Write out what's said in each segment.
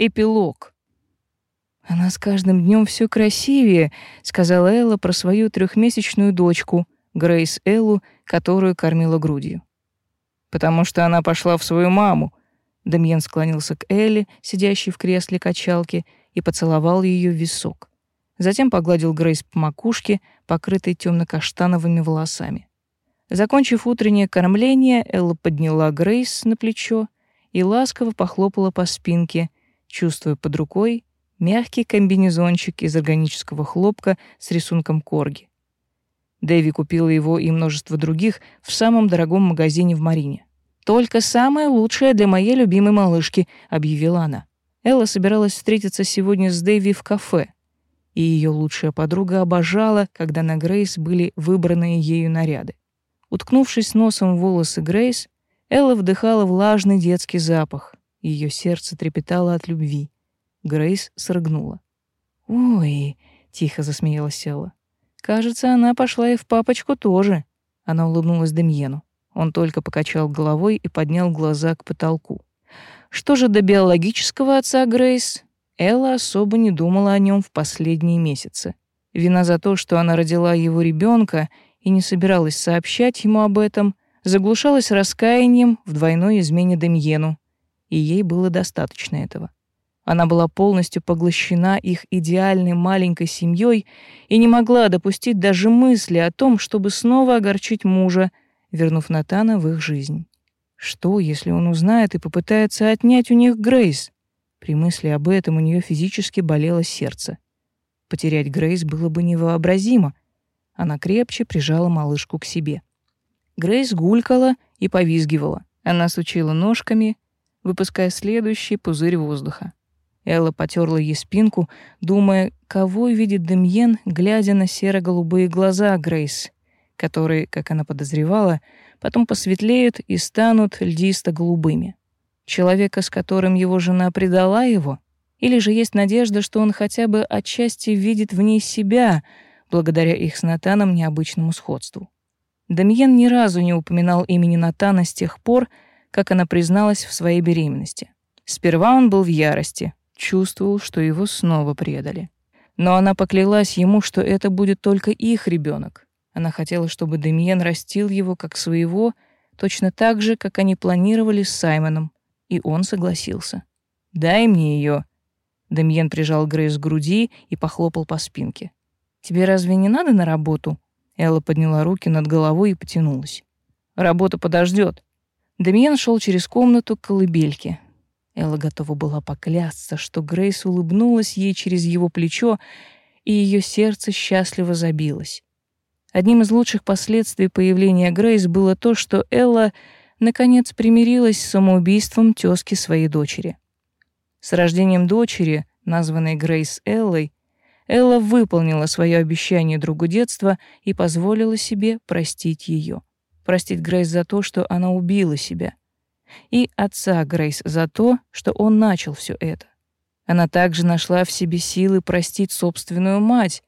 Эпилог. «Она с каждым днем все красивее», — сказала Элла про свою трехмесячную дочку, Грейс Эллу, которую кормила грудью. «Потому что она пошла в свою маму», — Демьен склонился к Элле, сидящей в кресле качалки, и поцеловал ее в висок. Затем погладил Грейс по макушке, покрытой темно-каштановыми волосами. Закончив утреннее кормление, Элла подняла Грейс на плечо и ласково похлопала по спинке, чувствуя под рукой мягкий комбинезончик из органического хлопка с рисунком корги. Дэви купила его и множество других в самом дорогом магазине в Марине. «Только самое лучшее для моей любимой малышки», — объявила она. Элла собиралась встретиться сегодня с Дэви в кафе, и ее лучшая подруга обожала, когда на Грейс были выбраны ею наряды. Уткнувшись носом в волосы Грейс, Элла вдыхала влажный детский запах. Ее сердце трепетало от любви. Грейс срыгнула. «Ой!» — тихо засмеялась Элла. «Кажется, она пошла и в папочку тоже». Она улыбнулась Демьену. Он только покачал головой и поднял глаза к потолку. Что же до биологического отца Грейс? Элла особо не думала о нем в последние месяцы. Вина за то, что она родила его ребенка и не собиралась сообщать ему об этом, заглушалась раскаянием в двойной измене Демьену, и ей было достаточно этого. Она была полностью поглощена их идеальной маленькой семьей и не могла допустить даже мысли о том, чтобы снова огорчить мужа, вернув Натана в их жизнь. Что, если он узнает и попытается отнять у них Грейс? При мысли об этом у нее физически болело сердце. Потерять Грейс было бы невообразимо. Она крепче прижала малышку к себе. Грейс гулькала и повизгивала. Она сучила ножками, выпуская следующий пузырь воздуха. Элла потерла ей спинку, думая, кого видит Демьен, глядя на серо-голубые глаза Грейс, которые, как она подозревала, потом посветлеют и станут льдисто-голубыми. Человека, с которым его жена предала его? Или же есть надежда, что он хотя бы отчасти видит в ней себя, благодаря их с Натаном необычному сходству? Дамьен ни разу не упоминал имени Натана с тех пор, как она призналась в своей беременности. Сперва он был в ярости, чувствовал, что его снова предали. Но она поклялась ему, что это будет только их ребенок, она хотела, чтобы Демьен растил его как своего, точно так же, как они планировали с Саймоном, и он согласился. «Дай мне ее. Демьен прижал Грейс к груди и похлопал по спинке. «Тебе разве не надо на работу?» Элла подняла руки над головой и потянулась. «Работа подождет. Демьен шел через комнату к колыбельке. Элла готова была поклясться, что Грейс улыбнулась ей через его плечо, и ее сердце счастливо забилось. Одним из лучших последствий появления Грейс было то, что Элла наконец примирилась с самоубийством тёзки своей дочери. С рождением дочери, названной Грейс Эллой, Элла выполнила свое обещание другу детства и позволила себе простить ее. Простить Грейс за то, что она убила себя. И отца Грейс за то, что он начал все это. Она также нашла в себе силы простить собственную мать,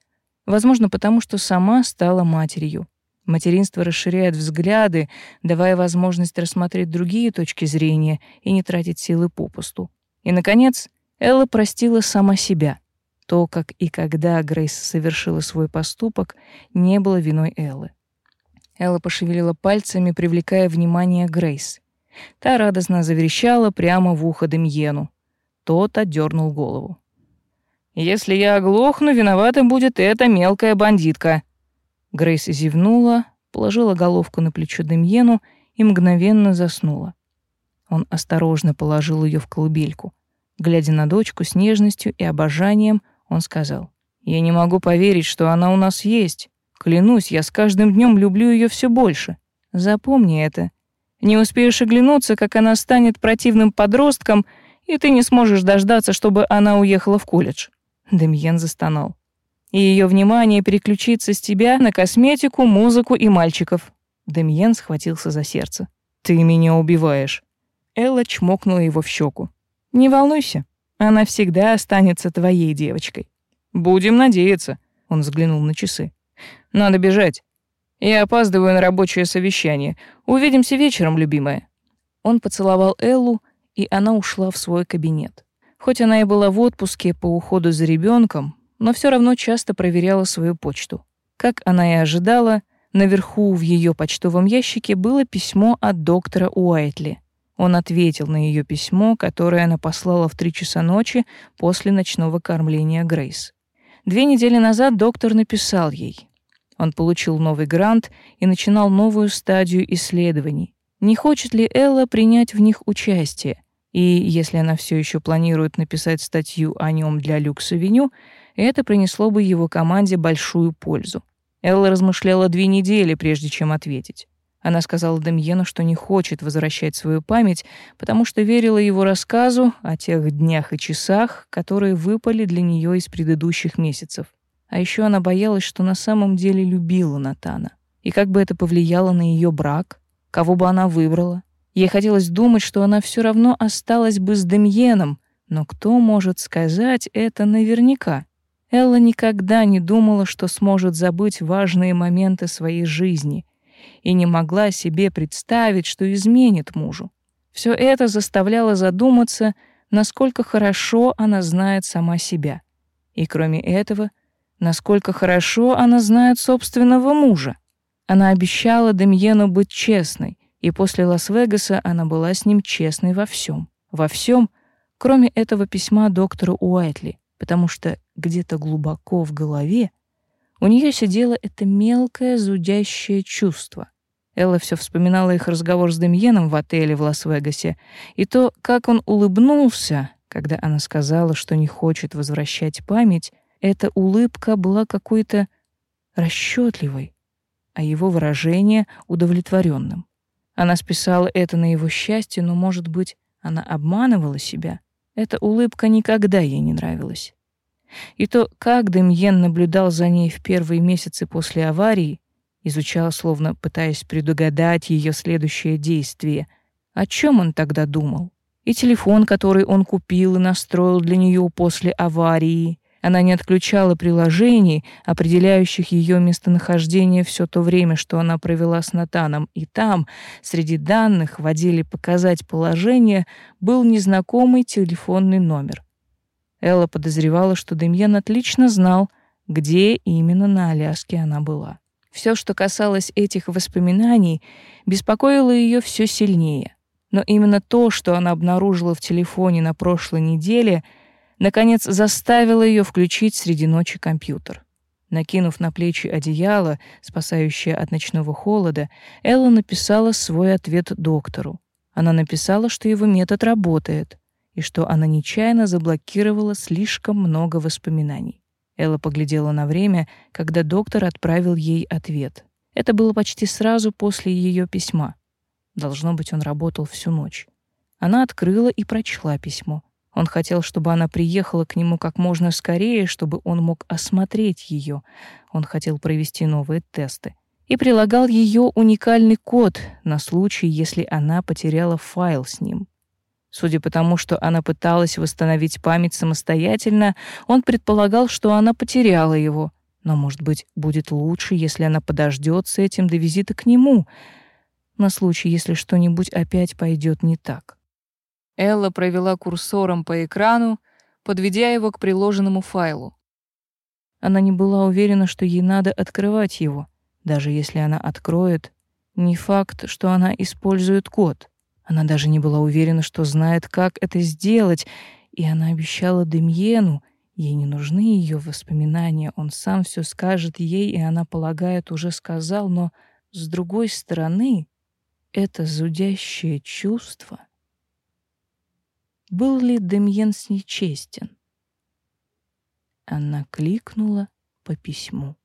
Возможно, потому что сама стала матерью. Материнство расширяет взгляды, давая возможность рассмотреть другие точки зрения и не тратить силы попусту. И, наконец, Элла простила сама себя. То, как и когда Грейс совершила свой поступок, не было виной Эллы. Элла пошевелила пальцами, привлекая внимание Грейс. Та радостно заверещала прямо в ухо Демьену. Тот отдернул голову. Если я оглохну, виновата будет эта мелкая бандитка». Грейс зевнула, положила головку на плечо Демьену и мгновенно заснула. Он осторожно положил ее в колыбельку. Глядя на дочку с нежностью и обожанием, он сказал, «Я не могу поверить, что она у нас есть. Клянусь, я с каждым днем люблю ее все больше. Запомни это. Не успеешь оглянуться, как она станет противным подростком, и ты не сможешь дождаться, чтобы она уехала в колледж. Демьен застонал. И ее внимание переключится с тебя на косметику, музыку и мальчиков. Демьен схватился за сердце. Ты меня убиваешь. Элла чмокнула его в щеку. Не волнуйся, она всегда останется твоей девочкой. Будем надеяться. Он взглянул на часы. Надо бежать. Я опаздываю на рабочее совещание. Увидимся вечером, любимая. Он поцеловал Эллу, и она ушла в свой кабинет. Хоть она и была в отпуске по уходу за ребенком, но все равно часто проверяла свою почту. Как она и ожидала, наверху в ее почтовом ящике было письмо от доктора Уайтли. Он ответил на ее письмо, которое она послала в три часа ночи после ночного кормления Грейс. Две недели назад доктор написал ей. Он получил новый грант и начинал новую стадию исследований. Не хочет ли Элла принять в них участие? И если она все еще планирует написать статью о нем для Люкс-авеню, это принесло бы его команде большую пользу. Элла размышляла две недели, прежде чем ответить. Она сказала Демьену, что не хочет возвращать свою память, потому что верила его рассказу о тех днях и часах, которые выпали для нее из предыдущих месяцев. А еще она боялась, что на самом деле любила Натана. И как бы это повлияло на ее брак, кого бы она выбрала. Ей хотелось думать, что она все равно осталась бы с Демьеном, но кто может сказать это наверняка? Элла никогда не думала, что сможет забыть важные моменты своей жизни, и не могла себе представить, что изменит мужу. Все это заставляло задуматься, насколько хорошо она знает сама себя. И кроме этого, насколько хорошо она знает собственного мужа. Она обещала Демьену быть честной, и после Лас-Вегаса она была с ним честной во всем. Во всем, кроме этого письма доктору Уайтли, потому что где-то глубоко в голове у нее сидело это мелкое зудящее чувство. Элла все вспоминала их разговор с Демьеном в отеле в Лас-Вегасе и то, как он улыбнулся, когда она сказала, что не хочет возвращать память. Эта улыбка была какой-то расчетливой, а его выражение удовлетворенным. Она списала это на его счастье, но, может быть, она обманывала себя. Эта улыбка никогда ей не нравилась. И то, как Демьен наблюдал за ней в первые месяцы после аварии, изучал, словно пытаясь предугадать ее следующее действие. О чем он тогда думал? И телефон, который он купил и настроил для нее после аварии. Она не отключала приложений, определяющих ее местонахождение все то время, что она провела с Натаном, и там, среди данных в «Показать положение» был незнакомый телефонный номер. Элла подозревала, что Демьян отлично знал, где именно на Аляске она была. Все, что касалось этих воспоминаний, беспокоило ее все сильнее. Но именно то, что она обнаружила в телефоне на прошлой неделе, наконец заставило ее включить среди ночи компьютер. Накинув на плечи одеяло, спасающее от ночного холода, Элла написала свой ответ доктору. Она написала, что его метод работает, и что она нечаянно заблокировала слишком много воспоминаний. Элла поглядела на время, когда доктор отправил ей ответ. Это было почти сразу после ее письма. Должно быть, он работал всю ночь. Она открыла и прочла письмо. Он хотел, чтобы она приехала к нему как можно скорее, чтобы он мог осмотреть ее. Он хотел провести новые тесты и прилагал ее уникальный код на случай, если она потеряла файл с ним. Судя по тому, что она пыталась восстановить память самостоятельно, он предполагал, что она потеряла его. Но, может быть, будет лучше, если она подождет с этим до визита к нему, на случай, если что-нибудь опять пойдет не так. Элла провела курсором по экрану, подведя его к приложенному файлу. Она не была уверена, что ей надо открывать его. Даже если она откроет, не факт, что она использует код. Она даже не была уверена, что знает, как это сделать, и она обещала Демьену, ей не нужны ее воспоминания, он сам все скажет ей, и она полагает, уже сказал, но с другой стороны, это зудящее чувство. Был ли Демьен с ней честен? Она кликнула по письму.